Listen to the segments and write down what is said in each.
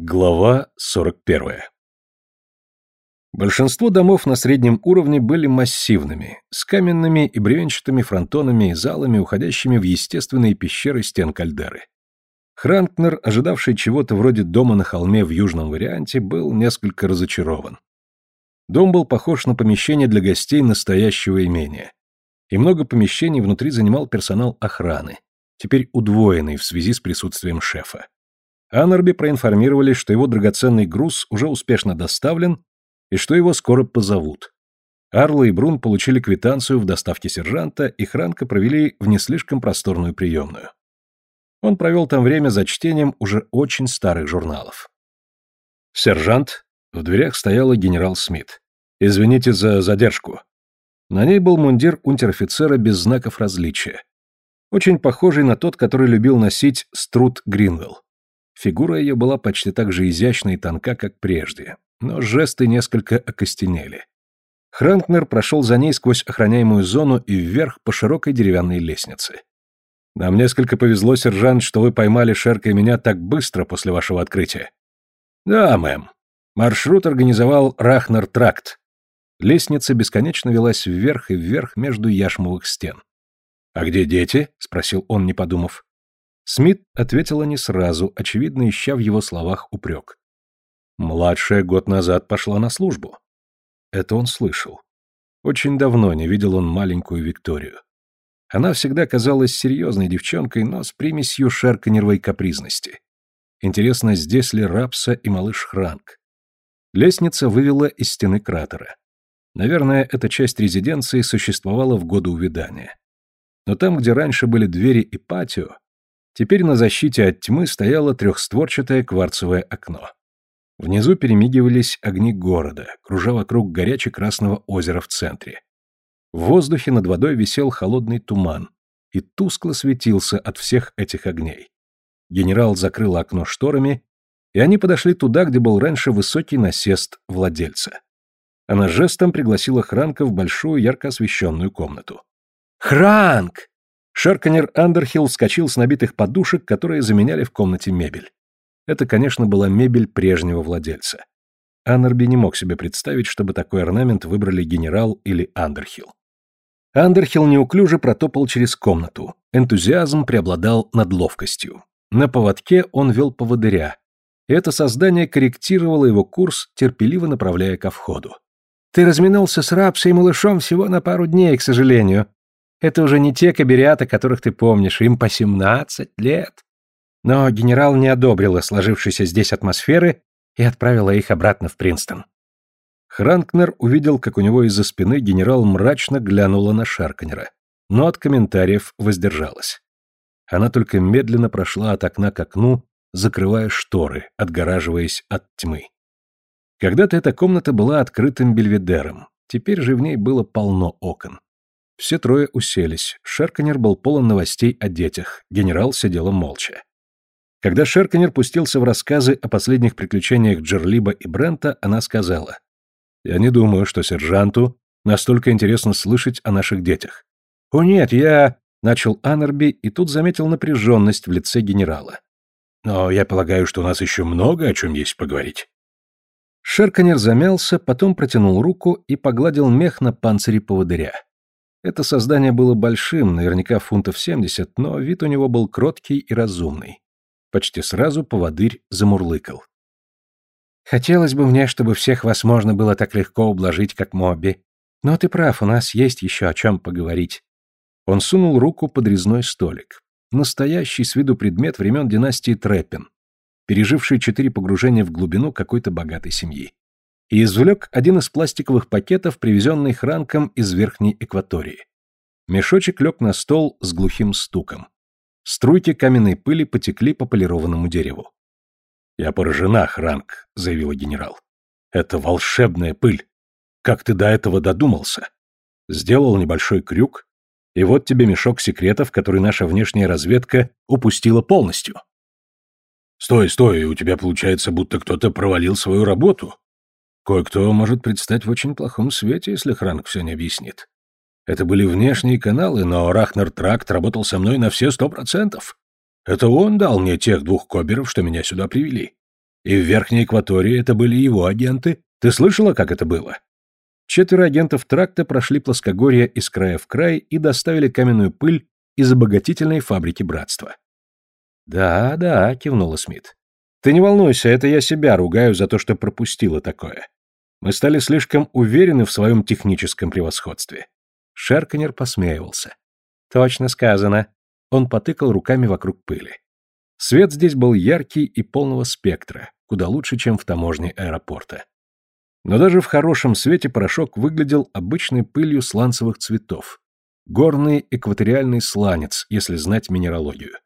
Глава 41. Большинство домов на среднем уровне были массивными, с каменными и бревенчатыми фронтонами и залами, уходящими в естественные пещеры стен кальдеры. Хранкнер, ожидавший чего-то вроде дома на холме в южном варианте, был несколько разочарован. Дом был похож на помещение для гостей настоящего имения. И много помещений внутри занимал персонал охраны, теперь удвоенный в связи с присутствием шефа. Аннерби проинформировали, что его драгоценный груз уже успешно доставлен и что его скоро позовут. Арла и Брун получили квитанцию в доставке сержанта, и Хранка провели в не слишком просторную приемную. Он провел там время за чтением уже очень старых журналов. «Сержант», в дверях стояла генерал Смит. «Извините за задержку». На ней был мундир унтер-офицера без знаков различия. Очень похожий на тот, который любил носить Струт Гринвелл. Фигура ее была почти так же изящна и тонка, как прежде, но жесты несколько окостенели. Хранкнер прошел за ней сквозь охраняемую зону и вверх по широкой деревянной лестнице. «Нам несколько повезло, сержант, что вы поймали Шерка и меня так быстро после вашего открытия». «Да, мэм. Маршрут организовал Рахнер Тракт». Лестница бесконечно велась вверх и вверх между яшмовых стен. «А где дети?» — спросил он, не подумав. Смит ответила не сразу, очевидно, ища в его словах упрек. Младшая год назад пошла на службу. Это он слышал. Очень давно не видел он маленькую Викторию. Она всегда казалась серьезной девчонкой, но с примесью шерканервой капризности. Интересно, здесь ли Рапса и малыш Хранк? Лестница вывела из стены кратера. Наверное, эта часть резиденции существовала в годы увядания. Но там, где раньше были двери и патио, Теперь на защите от тьмы стояло трехстворчатое кварцевое окно. Внизу перемигивались огни города, кружа вокруг горяче-красного озера в центре. В воздухе над водой висел холодный туман и тускло светился от всех этих огней. Генерал закрыл окно шторами, и они подошли туда, где был раньше высокий насест владельца. Она жестом пригласила Хранка в большую ярко освещенную комнату. «Хранк!» Шерканер Андерхилл вскочил с набитых подушек, которые заменяли в комнате мебель. Это, конечно, была мебель прежнего владельца. Аннерби не мог себе представить, чтобы такой орнамент выбрали генерал или Андерхилл. Андерхилл неуклюже протопал через комнату. Энтузиазм преобладал над ловкостью. На поводке он вел поводыря. Это создание корректировало его курс, терпеливо направляя ко входу. «Ты разминулся с Рапсой и малышом всего на пару дней, к сожалению», это уже не те каберята, которых ты помнишь, им по 17 лет. Но генерал не одобрила сложившейся здесь атмосферы и отправила их обратно в Принстон. Хранкнер увидел, как у него из-за спины генерал мрачно глянула на Шарканера, но от комментариев воздержалась. Она только медленно прошла от окна к окну, закрывая шторы, отгораживаясь от тьмы. Когда-то эта комната была открытым бельведером, теперь же в ней было полно окон. Все трое уселись. Шерканер был полон новостей о детях. Генерал сидела молча. Когда Шерканер пустился в рассказы о последних приключениях Джерлиба и Брента, она сказала. «Я не думаю, что сержанту настолько интересно слышать о наших детях». «О нет, я...» — начал Аннерби и тут заметил напряженность в лице генерала. «Но я полагаю, что у нас еще много о чем есть поговорить». Шерканер замялся, потом протянул руку и погладил мех на панцире поводыря. Это создание было большим, наверняка фунтов 70, но вид у него был кроткий и разумный. Почти сразу поводырь замурлыкал. «Хотелось бы мне, чтобы всех вас можно было так легко ублажить, как Мобби. Но ты прав, у нас есть еще о чем поговорить». Он сунул руку под резной столик. Настоящий с виду предмет времен династии Трэппин, переживший четыре погружения в глубину какой-то богатой семьи и извлек один из пластиковых пакетов, привезенный Хранком из Верхней Экватории. Мешочек лег на стол с глухим стуком. Струйки каменной пыли потекли по полированному дереву. «Я поражена, Хранк», — заявила генерал. «Это волшебная пыль. Как ты до этого додумался? Сделал небольшой крюк, и вот тебе мешок секретов, который наша внешняя разведка упустила полностью». «Стой, стой, у тебя получается, будто кто-то провалил свою работу», Кое-кто может предстать в очень плохом свете, если Хранк все не объяснит. Это были внешние каналы, но Рахнер Тракт работал со мной на все сто процентов. Это он дал мне тех двух коберов, что меня сюда привели. И в Верхней Экватории это были его агенты. Ты слышала, как это было? Четверо агентов тракта прошли плоскогорье из края в край и доставили каменную пыль из обогатительной фабрики братства. «Да, да», — кивнула Смит. «Ты не волнуйся, это я себя ругаю за то, что пропустила такое. Мы стали слишком уверены в своем техническом превосходстве». Шерканер посмеивался. «Точно сказано». Он потыкал руками вокруг пыли. Свет здесь был яркий и полного спектра, куда лучше, чем в таможне аэропорта. Но даже в хорошем свете порошок выглядел обычной пылью сланцевых цветов. Горный экваториальный сланец, если знать минералогию.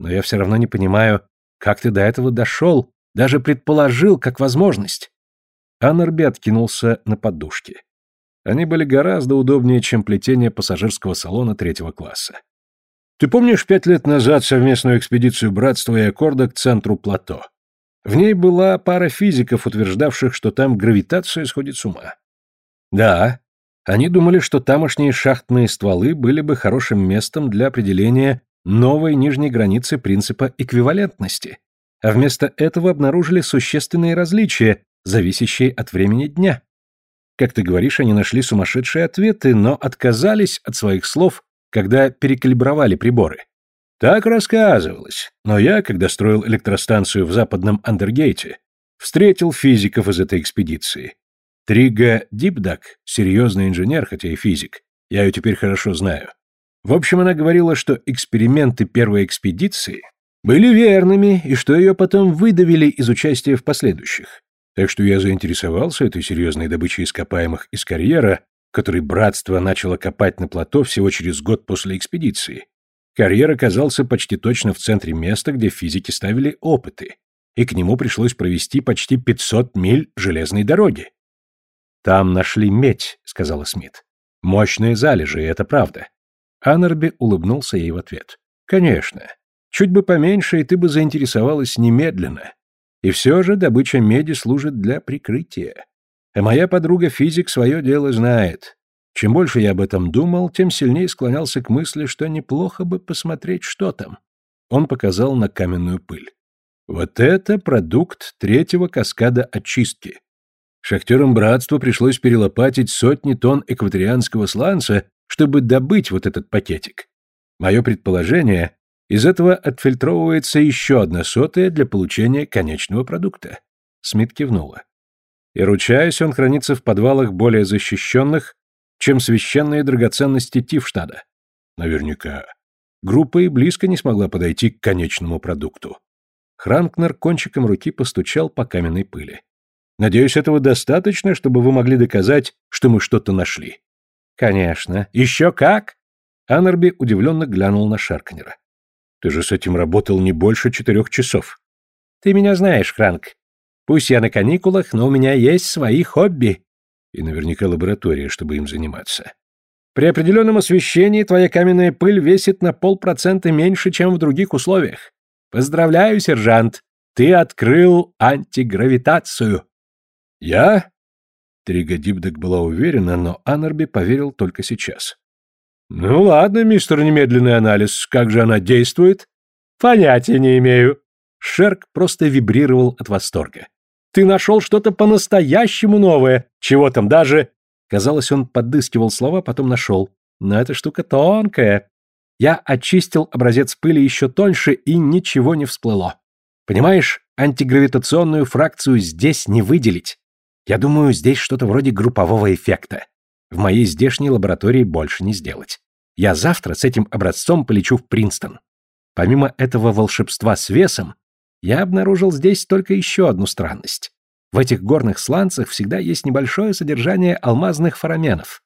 Но я все равно не понимаю, как ты до этого дошел, даже предположил, как возможность. Аннерби откинулся на подушки. Они были гораздо удобнее, чем плетение пассажирского салона третьего класса. Ты помнишь пять лет назад совместную экспедицию Братства и Аккорда к центру плато? В ней была пара физиков, утверждавших, что там гравитация сходит с ума. Да, они думали, что тамошние шахтные стволы были бы хорошим местом для определения новой нижней границы принципа эквивалентности, а вместо этого обнаружили существенные различия, зависящие от времени дня. Как ты говоришь, они нашли сумасшедшие ответы, но отказались от своих слов, когда перекалибровали приборы. Так рассказывалось. Но я, когда строил электростанцию в западном Андергейте, встретил физиков из этой экспедиции. Трига Дипдак, серьезный инженер, хотя и физик, я ее теперь хорошо знаю. В общем, она говорила, что эксперименты первой экспедиции были верными, и что ее потом выдавили из участия в последующих. Так что я заинтересовался этой серьезной добычей ископаемых из карьера, который братство начало копать на плато всего через год после экспедиции. Карьер оказался почти точно в центре места, где физики ставили опыты, и к нему пришлось провести почти 500 миль железной дороги. «Там нашли медь», — сказала Смит. «Мощные залежи, это правда». Аннерби улыбнулся ей в ответ. «Конечно. Чуть бы поменьше, и ты бы заинтересовалась немедленно. И все же добыча меди служит для прикрытия. А моя подруга-физик свое дело знает. Чем больше я об этом думал, тем сильнее склонялся к мысли, что неплохо бы посмотреть, что там. Он показал на каменную пыль. Вот это продукт третьего каскада очистки. Шахтерам братства пришлось перелопатить сотни тонн экваторианского сланца, чтобы добыть вот этот пакетик. Мое предположение, из этого отфильтровывается еще одна сотая для получения конечного продукта. Смит кивнула. И ручаюсь, он хранится в подвалах более защищенных, чем священные драгоценности Тифштада. Наверняка. Группа и близко не смогла подойти к конечному продукту. Хранкнер кончиком руки постучал по каменной пыли. Надеюсь, этого достаточно, чтобы вы могли доказать, что мы что-то нашли. Конечно. Еще как? Аннерби удивленно глянул на Шаркнера. Ты же с этим работал не больше четырех часов. Ты меня знаешь, Хранк. Пусть я на каникулах, но у меня есть свои хобби. И наверняка лаборатория, чтобы им заниматься. При определенном освещении твоя каменная пыль весит на полпроцента меньше, чем в других условиях. Поздравляю, сержант. Ты открыл антигравитацию. Я? Трига Дибдек была уверена, но Аннерби поверил только сейчас. Ну ладно, мистер немедленный анализ, как же она действует? Понятия не имею. Шерк просто вибрировал от восторга. Ты нашел что-то по-настоящему новое. Чего там даже...» Казалось, он подыскивал слова, потом нашел. «Но эта штука тонкая. Я очистил образец пыли еще тоньше, и ничего не всплыло. Понимаешь, антигравитационную фракцию здесь не выделить. Я думаю, здесь что-то вроде группового эффекта. В моей здешней лаборатории больше не сделать. Я завтра с этим образцом полечу в Принстон. Помимо этого волшебства с весом, я обнаружил здесь только еще одну странность. В этих горных сланцах всегда есть небольшое содержание алмазных фораменов.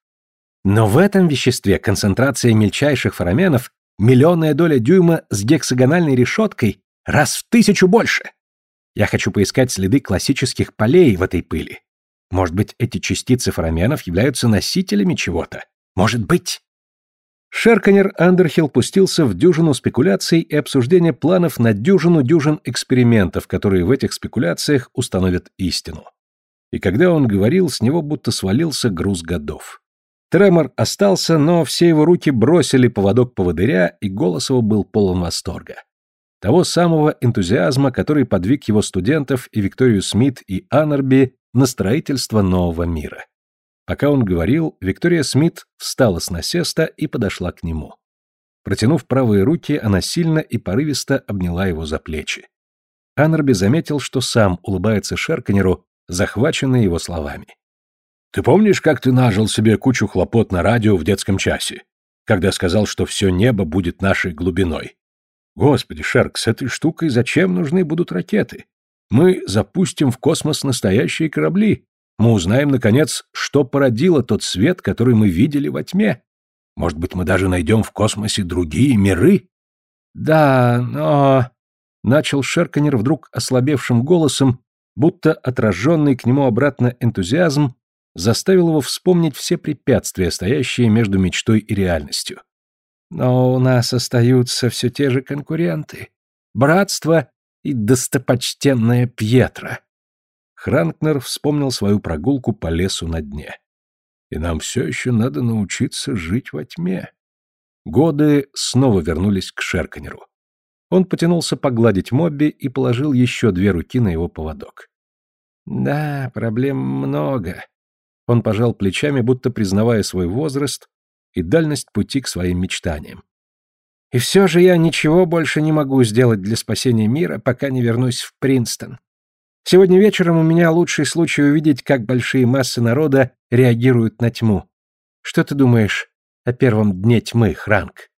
Но в этом веществе концентрация мельчайших фораменов миллионная доля дюйма с гексагональной решеткой раз в тысячу больше. Я хочу поискать следы классических полей в этой пыли. Может быть, эти частицы фораменов являются носителями чего-то? Может быть. Шерканер Андерхилл пустился в дюжину спекуляций и обсуждения планов на дюжину дюжин экспериментов, которые в этих спекуляциях установят истину. И когда он говорил, с него будто свалился груз годов. Тремор остался, но все его руки бросили поводок поводыря, и голос его был полон восторга. Того самого энтузиазма, который подвиг его студентов и Викторию Смит и Аннерби на строительство нового мира. Пока он говорил, Виктория Смит встала с насеста и подошла к нему. Протянув правые руки, она сильно и порывисто обняла его за плечи. Аннерби заметил, что сам улыбается Шерканеру, захваченный его словами. «Ты помнишь, как ты нажил себе кучу хлопот на радио в детском часе, когда сказал, что все небо будет нашей глубиной? Господи, Шерк, с этой штукой зачем нужны будут ракеты? Мы запустим в космос настоящие корабли. Мы узнаем, наконец, что породило тот свет, который мы видели во тьме. Может быть, мы даже найдем в космосе другие миры? Да, но... Начал Шерканер вдруг ослабевшим голосом, будто отраженный к нему обратно энтузиазм заставил его вспомнить все препятствия, стоящие между мечтой и реальностью. Но у нас остаются все те же конкуренты. Братство и достопочтенная Пьетра. Хранкнер вспомнил свою прогулку по лесу на дне. И нам все еще надо научиться жить во тьме. Годы снова вернулись к Шерканеру. Он потянулся погладить Мобби и положил еще две руки на его поводок. «Да, проблем много». Он пожал плечами, будто признавая свой возраст и дальность пути к своим мечтаниям. «И все же я ничего больше не могу сделать для спасения мира, пока не вернусь в Принстон. Сегодня вечером у меня лучший случай увидеть, как большие массы народа реагируют на тьму. Что ты думаешь о первом дне тьмы, Хранк?»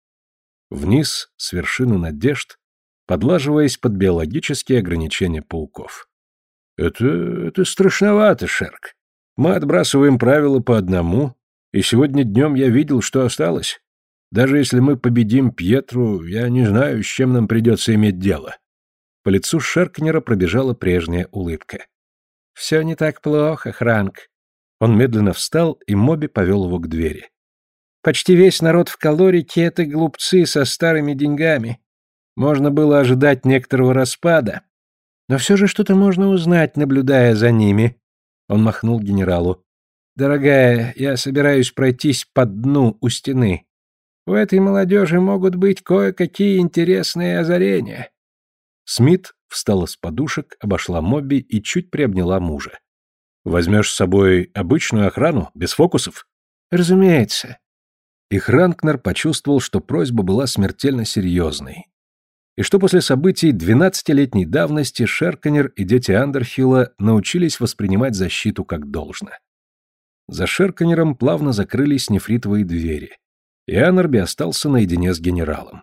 Вниз, с вершины надежд, подлаживаясь под биологические ограничения пауков. «Это... это страшновато, Шерк. Мы отбрасываем правила по одному, и сегодня днем я видел, что осталось. Даже если мы победим Пьетру, я не знаю, с чем нам придется иметь дело». По лицу Шеркнера пробежала прежняя улыбка. «Все не так плохо, Хранк». Он медленно встал, и Моби повел его к двери. «Почти весь народ в Калорике — это глупцы со старыми деньгами. Можно было ожидать некоторого распада. Но все же что-то можно узнать, наблюдая за ними. Он махнул генералу. «Дорогая, я собираюсь пройтись по дну у стены. У этой молодежи могут быть кое-какие интересные озарения». Смит встала с подушек, обошла Мобби и чуть приобняла мужа. «Возьмешь с собой обычную охрану, без фокусов?» «Разумеется». И Хранкнер почувствовал, что просьба была смертельно серьезной, и что после событий двенадцатилетней давности Шерканер и дети Андерхилла научились воспринимать защиту как должно. За Шерканером плавно закрылись нефритовые двери, и Аннерби остался наедине с генералом.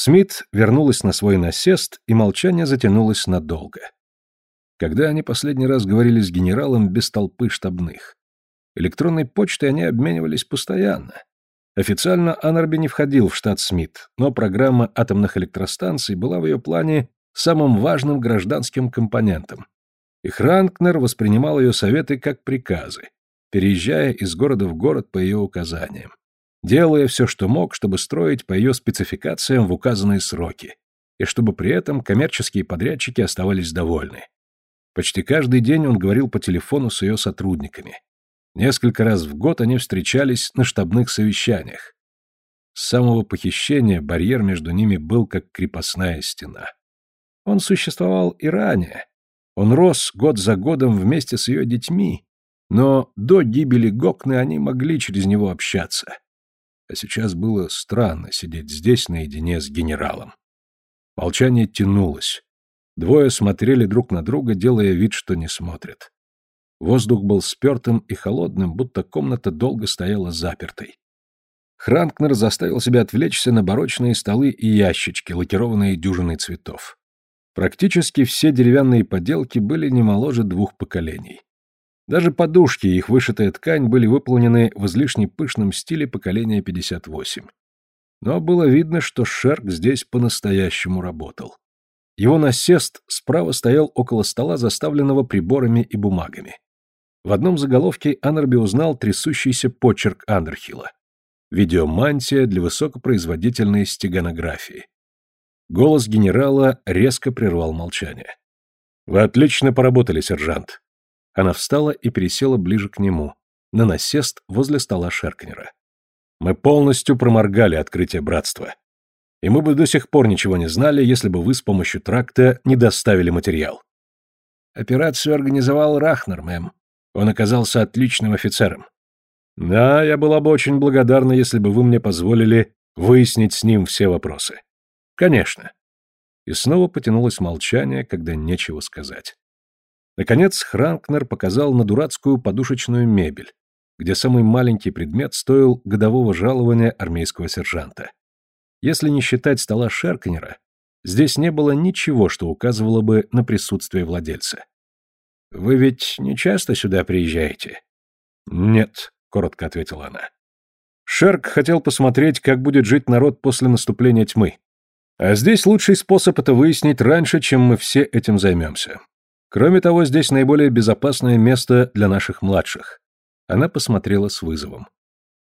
Смит вернулась на свой насест, и молчание затянулось надолго. Когда они последний раз говорили с генералом без толпы штабных? Электронной почтой они обменивались постоянно. Официально Анарби не входил в штат Смит, но программа атомных электростанций была в ее плане самым важным гражданским компонентом. И Хранкнер воспринимал ее советы как приказы, переезжая из города в город по ее указаниям, делая все, что мог, чтобы строить по ее спецификациям в указанные сроки, и чтобы при этом коммерческие подрядчики оставались довольны. Почти каждый день он говорил по телефону с ее сотрудниками. Несколько раз в год они встречались на штабных совещаниях. С самого похищения барьер между ними был как крепостная стена. Он существовал и ранее. Он рос год за годом вместе с ее детьми, но до гибели Гокны они могли через него общаться. А сейчас было странно сидеть здесь наедине с генералом. Молчание тянулось. Двое смотрели друг на друга, делая вид, что не смотрят. Воздух был спертым и холодным, будто комната долго стояла запертой. Хранкнер заставил себя отвлечься на барочные столы и ящички, лакированные дюжиной цветов. Практически все деревянные поделки были не моложе двух поколений. Даже подушки и их вышитая ткань были выполнены в излишне пышном стиле поколения 58. Но было видно, что Шерк здесь по-настоящему работал. Его насест справа стоял около стола, заставленного приборами и бумагами. В одном заголовке Аннерби узнал трясущийся почерк Андерхилла. Видеомантия для высокопроизводительной стеганографии. Голос генерала резко прервал молчание. «Вы отлично поработали, сержант». Она встала и пересела ближе к нему, на насест возле стола Шеркнера. «Мы полностью проморгали открытие братства. и мы бы до сих пор ничего не знали, если бы вы с помощью тракта не доставили материал. Операцию организовал Рахнер, мэм. Он оказался отличным офицером. Да, я была бы очень благодарна, если бы вы мне позволили выяснить с ним все вопросы. Конечно. И снова потянулось молчание, когда нечего сказать. Наконец Хранкнер показал на дурацкую подушечную мебель, где самый маленький предмет стоил годового жалования армейского сержанта. Если не считать стола Шеркнера, здесь не было ничего, что указывало бы на присутствие владельца. «Вы ведь не часто сюда приезжаете?» «Нет», — коротко ответила она. «Шерк хотел посмотреть, как будет жить народ после наступления тьмы. А здесь лучший способ это выяснить раньше, чем мы все этим займемся. Кроме того, здесь наиболее безопасное место для наших младших». Она посмотрела с вызовом.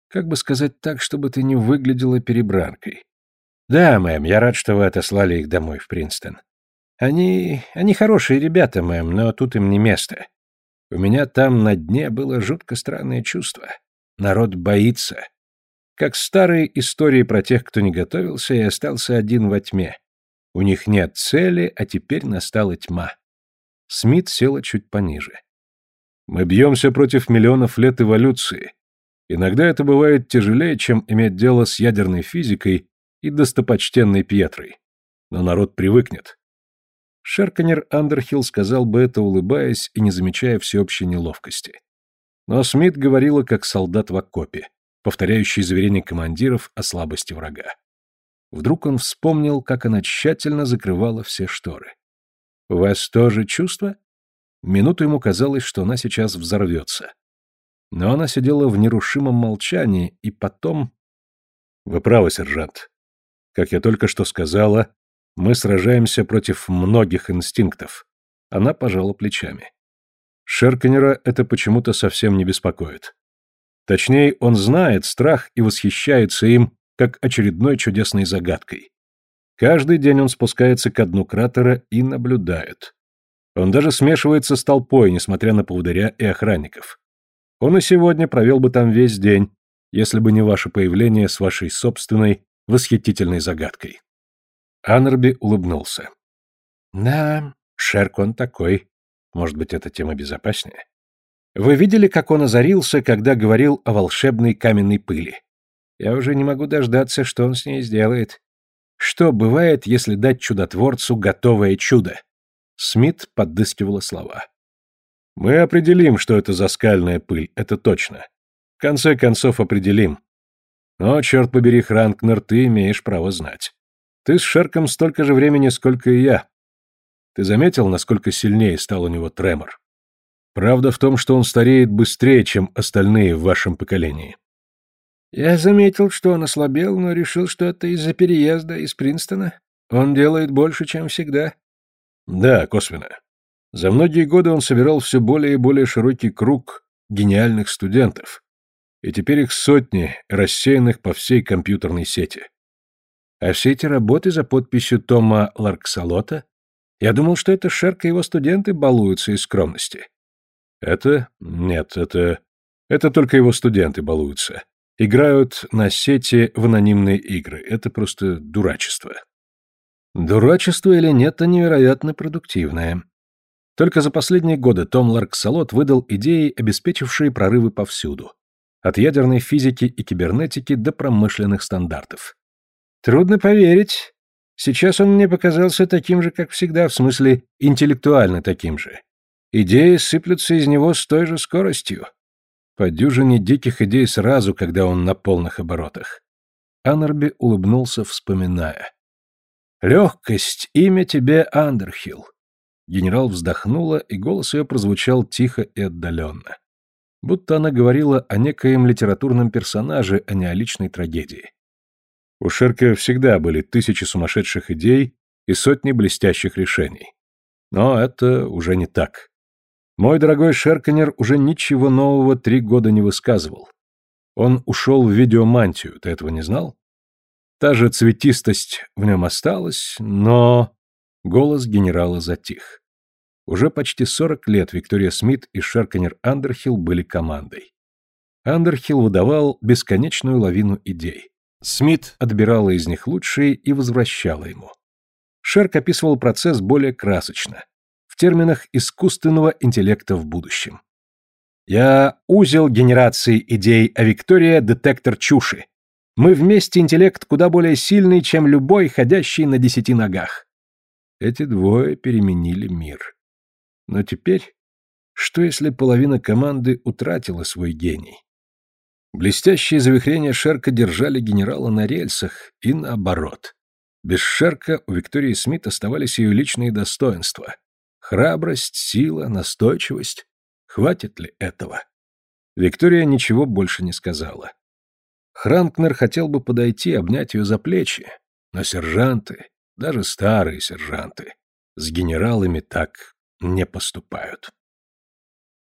«Как бы сказать так, чтобы ты не выглядела перебранкой?» «Да, мэм, я рад, что вы отослали их домой в Принстон. Они... они хорошие ребята, мэм, но тут им не место. У меня там на дне было жутко странное чувство. Народ боится. Как старые истории про тех, кто не готовился и остался один во тьме. У них нет цели, а теперь настала тьма». Смит села чуть пониже. «Мы бьемся против миллионов лет эволюции. Иногда это бывает тяжелее, чем иметь дело с ядерной физикой и достопочтенной Пьетрой. Но народ привыкнет. Шерканер Андерхилл сказал бы это, улыбаясь и не замечая всеобщей неловкости. Но Смит говорила как солдат в окопе, повторяющий заверения командиров о слабости врага. Вдруг он вспомнил, как она тщательно закрывала все шторы. «У вас тоже чувство?» Минуту ему казалось, что она сейчас взорвется. Но она сидела в нерушимом молчании, и потом... «Вы правы, сержант. Как я только что сказала, мы сражаемся против многих инстинктов. Она пожала плечами. Шерканера это почему-то совсем не беспокоит. Точнее, он знает страх и восхищается им, как очередной чудесной загадкой. Каждый день он спускается к дну кратера и наблюдает. Он даже смешивается с толпой, несмотря на поводыря и охранников. Он и сегодня провел бы там весь день, если бы не ваше появление с вашей собственной восхитительной загадкой. Аннерби улыбнулся. «Да, Шерк он такой. Может быть, эта тема безопаснее? Вы видели, как он озарился, когда говорил о волшебной каменной пыли? Я уже не могу дождаться, что он с ней сделает. Что бывает, если дать чудотворцу готовое чудо?» Смит подыскивала слова. «Мы определим, что это за скальная пыль, это точно. В конце концов определим. Но, черт побери, Хранкнер, ты имеешь право знать. Ты с Шерком столько же времени, сколько и я. Ты заметил, насколько сильнее стал у него тремор? Правда в том, что он стареет быстрее, чем остальные в вашем поколении. Я заметил, что он ослабел, но решил, что это из-за переезда из Принстона. Он делает больше, чем всегда. Да, косвенно. За многие годы он собирал все более и более широкий круг гениальных студентов, и теперь их сотни, рассеянных по всей компьютерной сети. А все эти работы за подписью Тома Ларксалота? Я думал, что это Шерк и его студенты балуются из скромности. Это? Нет, это... Это только его студенты балуются. Играют на сети в анонимные игры. Это просто дурачество. Дурачество или нет, а невероятно продуктивное. Только за последние годы Том Ларксалот выдал идеи, обеспечившие прорывы повсюду от ядерной физики и кибернетики до промышленных стандартов. Трудно поверить. Сейчас он мне показался таким же, как всегда, в смысле интеллектуально таким же. Идеи сыплются из него с той же скоростью. По дюжине диких идей сразу, когда он на полных оборотах. Аннерби улыбнулся, вспоминая. «Легкость, имя тебе Андерхилл». Генерал вздохнула, и голос ее прозвучал тихо и отдаленно будто она говорила о некоем литературном персонаже, а не о личной трагедии. У Шерка всегда были тысячи сумасшедших идей и сотни блестящих решений. Но это уже не так. Мой дорогой Шерканер уже ничего нового три года не высказывал. Он ушел в видеомантию, ты этого не знал? Та же цветистость в нем осталась, но... Голос генерала затих. Уже почти 40 лет Виктория Смит и Шерканер Андерхилл были командой. Андерхилл выдавал бесконечную лавину идей. Смит отбирала из них лучшие и возвращала ему. Шерк описывал процесс более красочно, терминах искусственного интеллекта в будущем. «Я узел генерации идей, а Виктория — детектор чуши. Мы вместе интеллект куда более сильный, чем любой, ходящий на десяти ногах». Эти двое переменили мир. Но теперь, что если половина команды утратила свой гений? Блестящие завихрения Шерка держали генерала на рельсах, и наоборот. Без Шерка у Виктории Смит оставались ее личные достоинства. Храбрость, сила, настойчивость. Хватит ли этого? Виктория ничего больше не сказала. Хранкнер хотел бы подойти, обнять ее за плечи, но сержанты, даже старые сержанты, с генералами так не поступают.